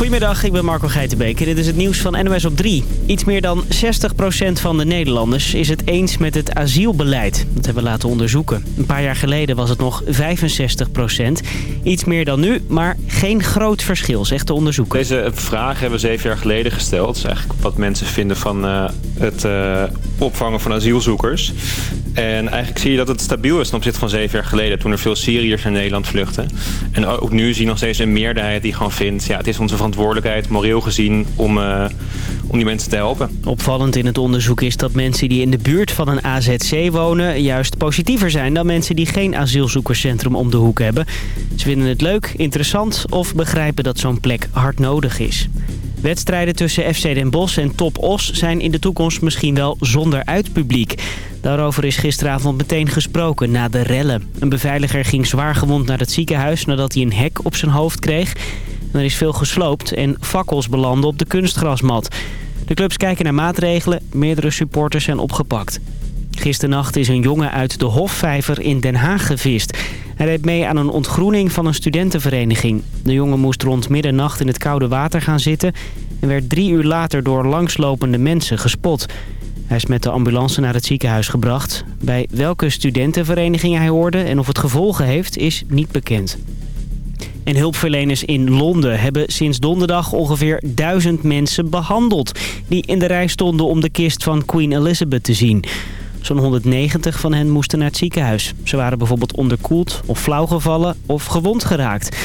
Goedemiddag, ik ben Marco Geitenbeek en dit is het nieuws van NOS op 3. Iets meer dan 60% van de Nederlanders is het eens met het asielbeleid. Dat hebben we laten onderzoeken. Een paar jaar geleden was het nog 65%. Iets meer dan nu, maar geen groot verschil, zegt de onderzoeker. Deze vraag hebben we zeven jaar geleden gesteld. Dat is eigenlijk wat mensen vinden van uh, het uh, opvangen van asielzoekers. En eigenlijk zie je dat het stabiel is ten opzichte van zeven jaar geleden... toen er veel Syriërs naar Nederland vluchten. En ook nu zie je nog steeds een meerderheid die gewoon vindt... ja, het is onze verantwoordelijkheid, moreel gezien, om, uh, om die mensen te helpen. Opvallend in het onderzoek is dat mensen die in de buurt van een AZC wonen... juist positiever zijn dan mensen die geen asielzoekerscentrum om de hoek hebben. Ze vinden het leuk, interessant of begrijpen dat zo'n plek hard nodig is. Wedstrijden tussen FC Den Bosch en Top Os zijn in de toekomst misschien wel zonder uitpubliek. Daarover is gisteravond meteen gesproken na de rellen. Een beveiliger ging zwaar gewond naar het ziekenhuis nadat hij een hek op zijn hoofd kreeg. Er is veel gesloopt en fakkels belanden op de kunstgrasmat. De clubs kijken naar maatregelen, meerdere supporters zijn opgepakt. Gisternacht is een jongen uit de Hofvijver in Den Haag gevist. Hij deed mee aan een ontgroening van een studentenvereniging. De jongen moest rond middernacht in het koude water gaan zitten... en werd drie uur later door langslopende mensen gespot. Hij is met de ambulance naar het ziekenhuis gebracht. Bij welke studentenvereniging hij hoorde en of het gevolgen heeft, is niet bekend. En hulpverleners in Londen hebben sinds donderdag ongeveer duizend mensen behandeld... die in de rij stonden om de kist van Queen Elizabeth te zien... Zo'n 190 van hen moesten naar het ziekenhuis. Ze waren bijvoorbeeld onderkoeld of flauw gevallen of gewond geraakt.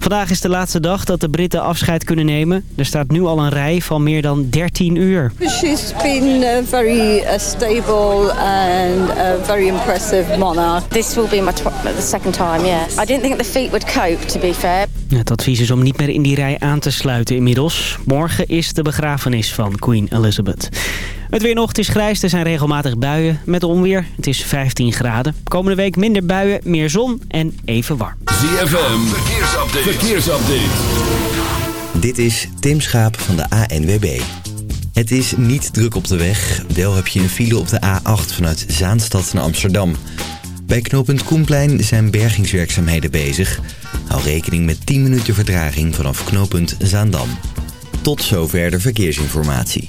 Vandaag is de laatste dag dat de Britten afscheid kunnen nemen. Er staat nu al een rij van meer dan 13 uur. She's been a very uh, stable and a very impressive monarch. This will be my the second time, yes. I didn't think the feet would cope, to be fair. Het advies is om niet meer in die rij aan te sluiten inmiddels. Morgen is de begrafenis van Queen Elizabeth. Het weer nog, is grijs, er zijn regelmatig buien met onweer. Het is 15 graden. Komende week minder buien, meer zon en even warm. ZFM, verkeersupdate. verkeersupdate. Dit is Tim Schaap van de ANWB. Het is niet druk op de weg. Wel heb je een file op de A8 vanuit Zaanstad naar Amsterdam. Bij knooppunt Koenplein zijn bergingswerkzaamheden bezig. Hou rekening met 10 minuten vertraging vanaf knooppunt Zaandam. Tot zover de verkeersinformatie.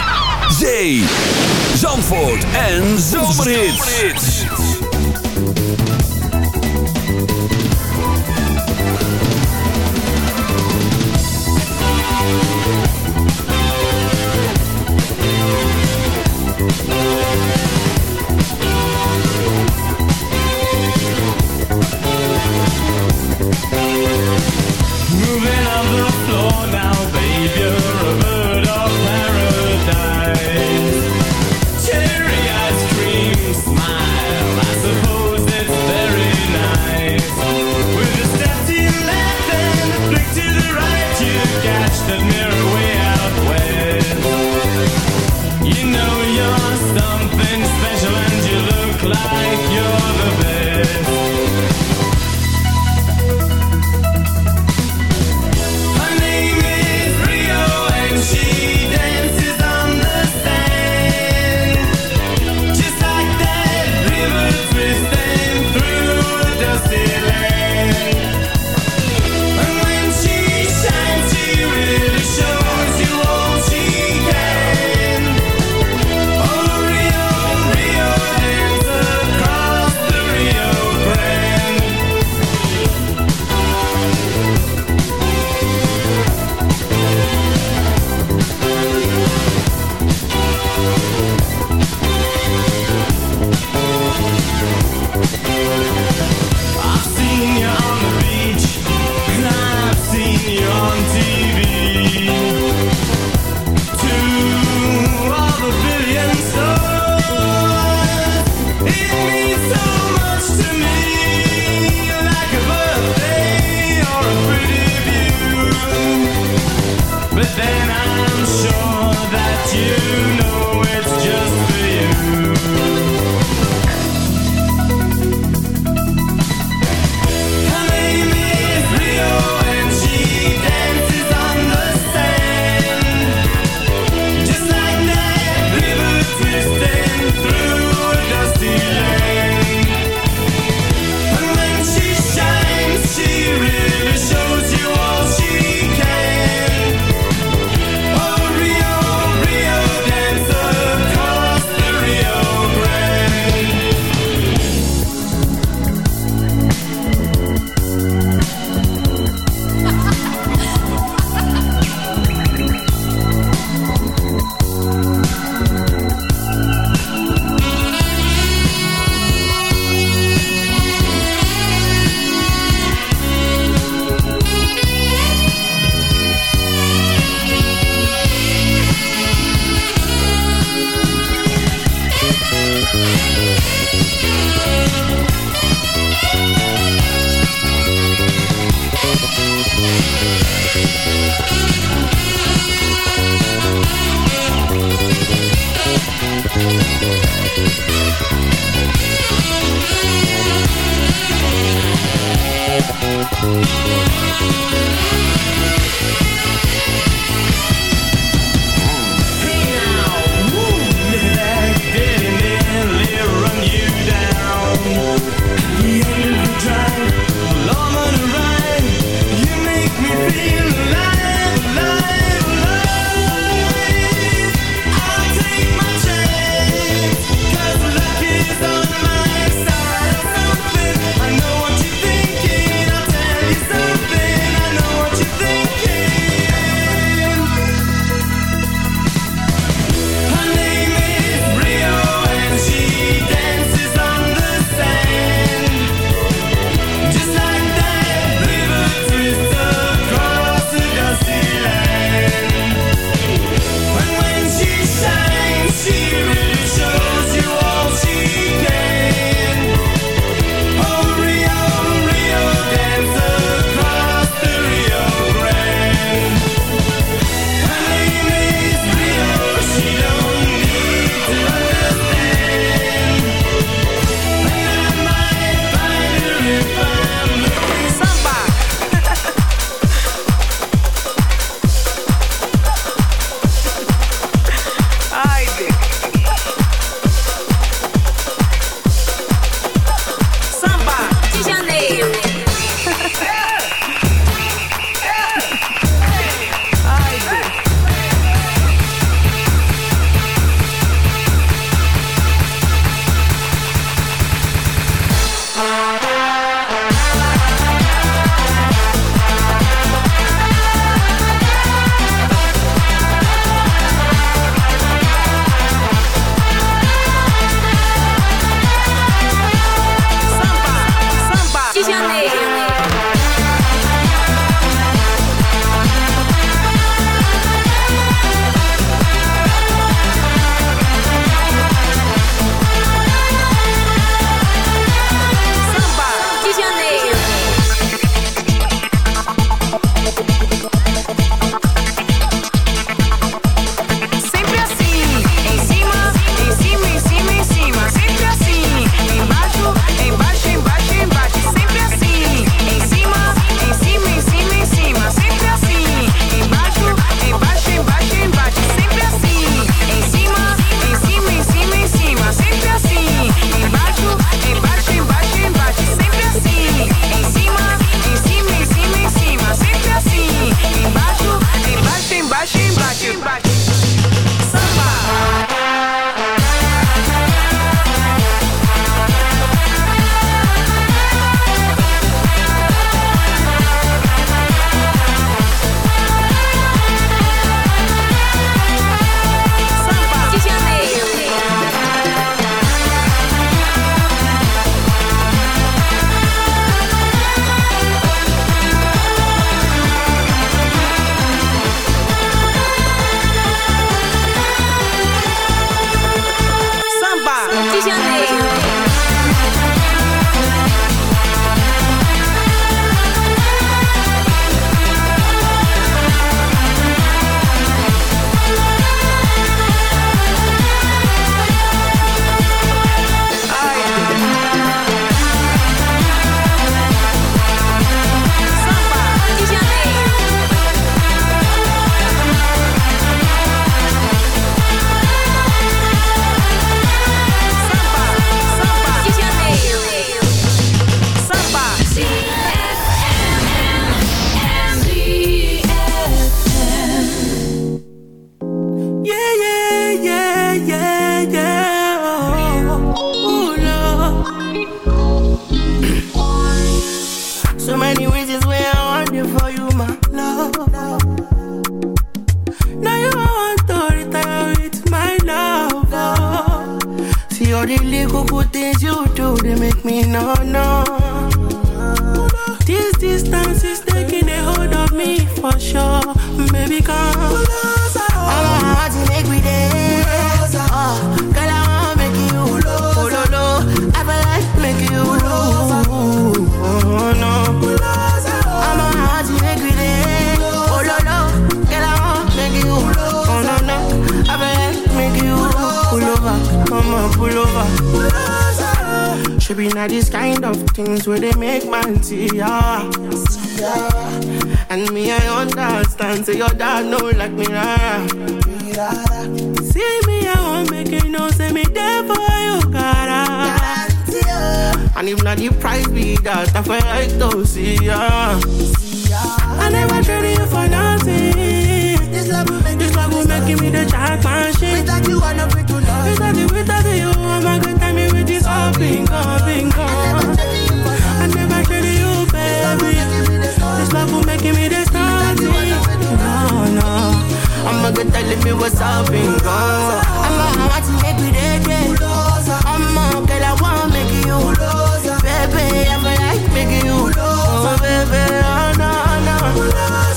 me for sure. Baby, come. Closer. All I want to make we dance. Oh, girl, I want make you lose. Oh, no, no. I like oh, oh, oh, make you lose. Oh. Come on, pull over. Should be not this kind of things where they make man see ya. Yeah. And me, I understand. Say your dad know like me, rara. See me, I won't make it no. Say me there for you, cara. And if not, the price be that. I feel like to see ya. I never traded you for nothing. This love will make, this love will make me the jackpot machine. Without you, I'm not free to love. Without you, without you, I'm not gonna tell me with this all bingo, bingo. I never traded you, baby this love for making me this naughty. No, no. I'ma go tell me what's up and go. I'ma watch you every day, day. I'ma girl, I wanna make you. Baby, I'ma like making you. Oh, baby, oh, no, no.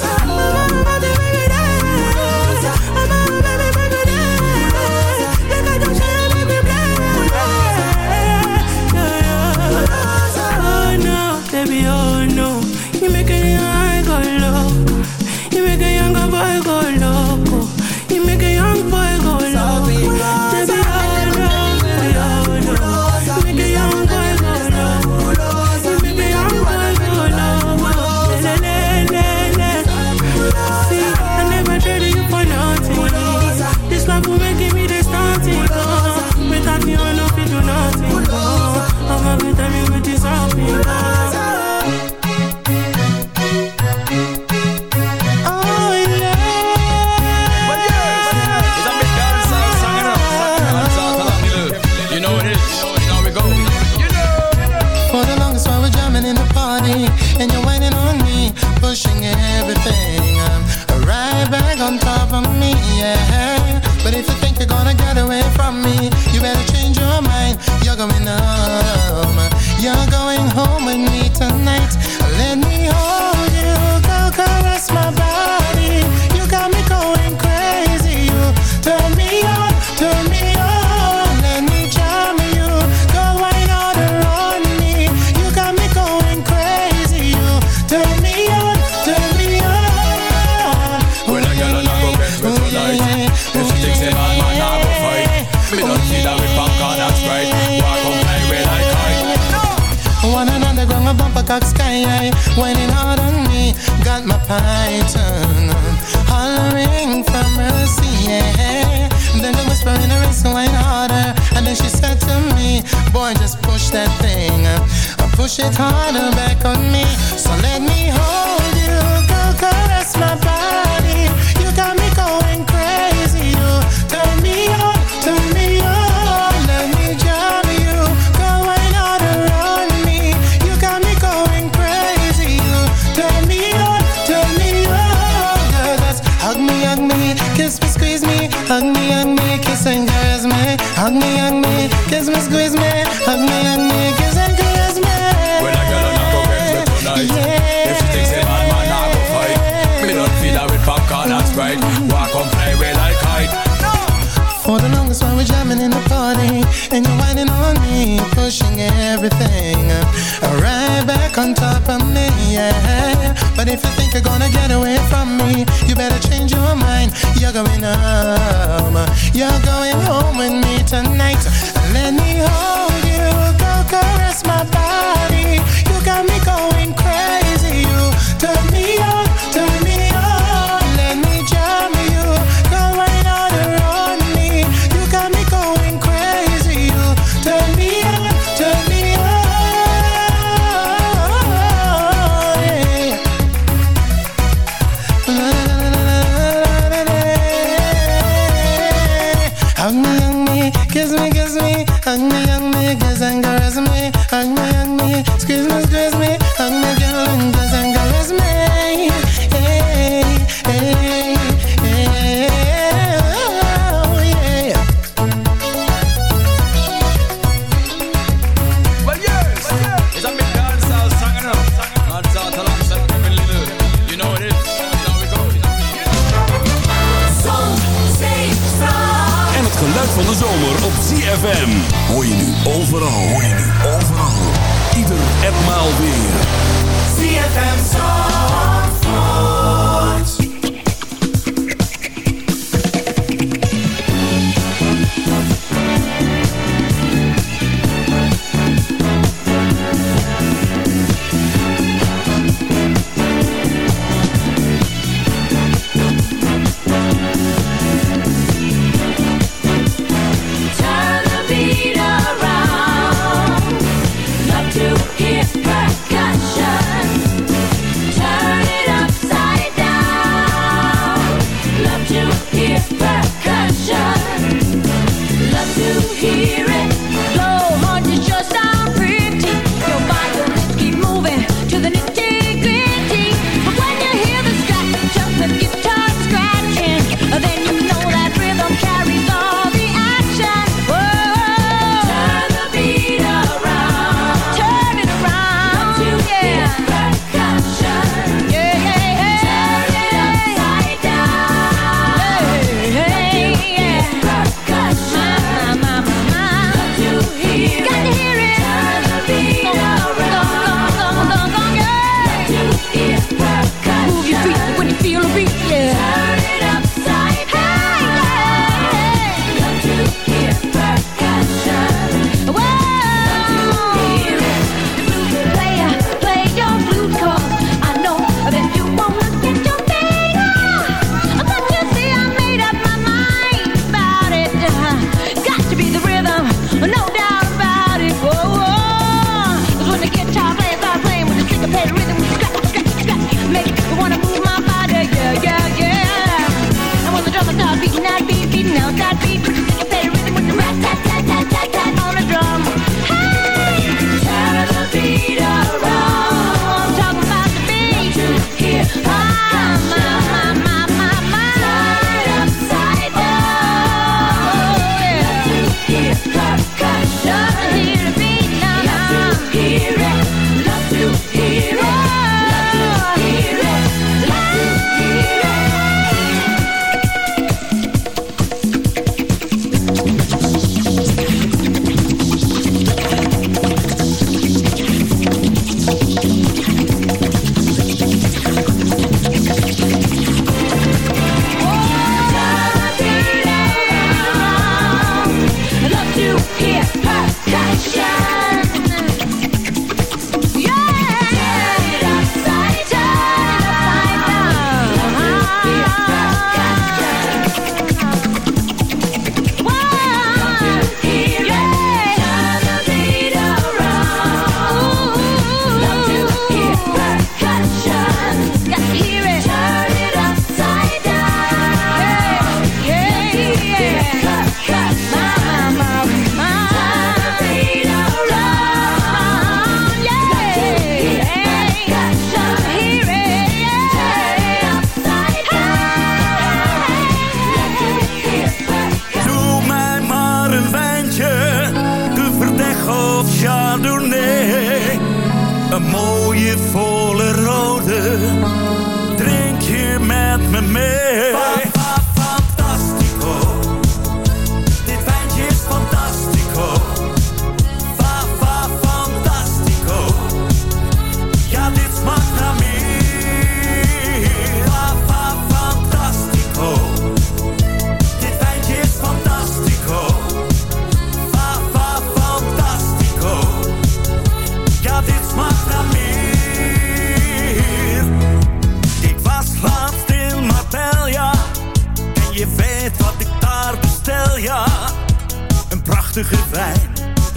you're going home. You're going home with me tonight.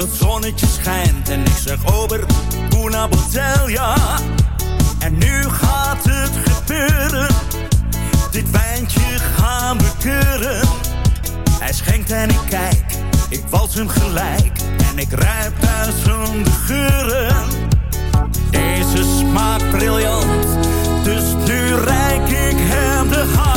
het zonnetje schijnt. En ik zeg, over una. Nou en nu gaat het gebeuren. Dit wijntje gaan we keuren. Hij schenkt en ik kijk, ik wals hem gelijk. En ik ruip zijn geuren. Deze smaakt briljant, dus nu rijk ik hem de hand.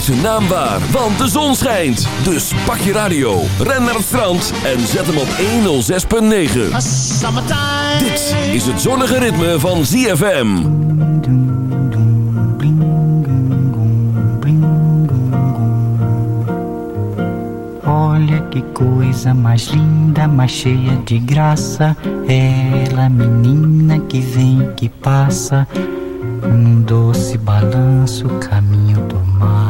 Maak zijn naam waar, want de zon schijnt. Dus pak je radio, ren naar het strand en zet hem op 106.9. Dit is het zonnige ritme van ZFM. Olha que coisa mais linda, mais cheia de graça. Ela, menina que vem, que passa, num doce balanço, caminho do mar.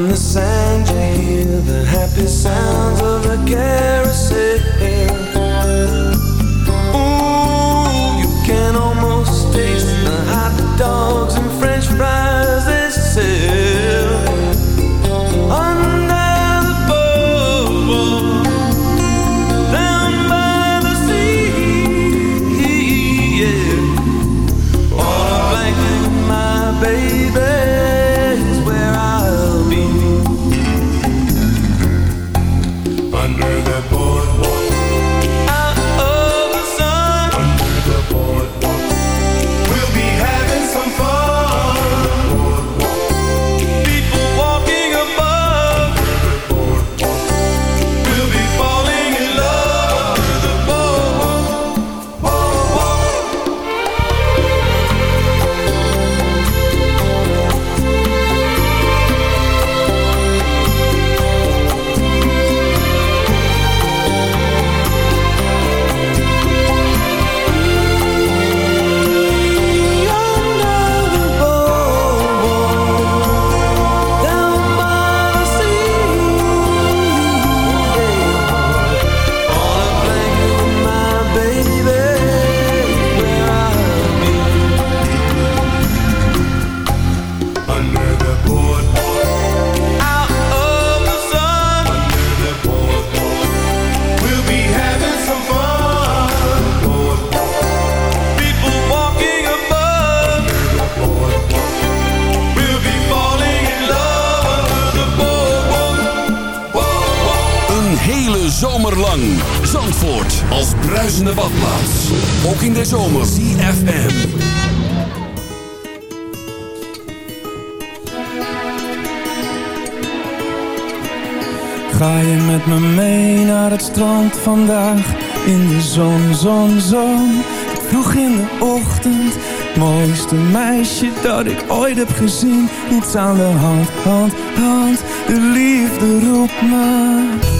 from the sand. Zandvoort als bruisende badplaats. Ook in de zomer. CFM. Ga je met me mee naar het strand vandaag? In de zon, zon, zon. Vroeg in de ochtend. Mooiste meisje dat ik ooit heb gezien. Niets aan de hand, hand, hand. De liefde roept me.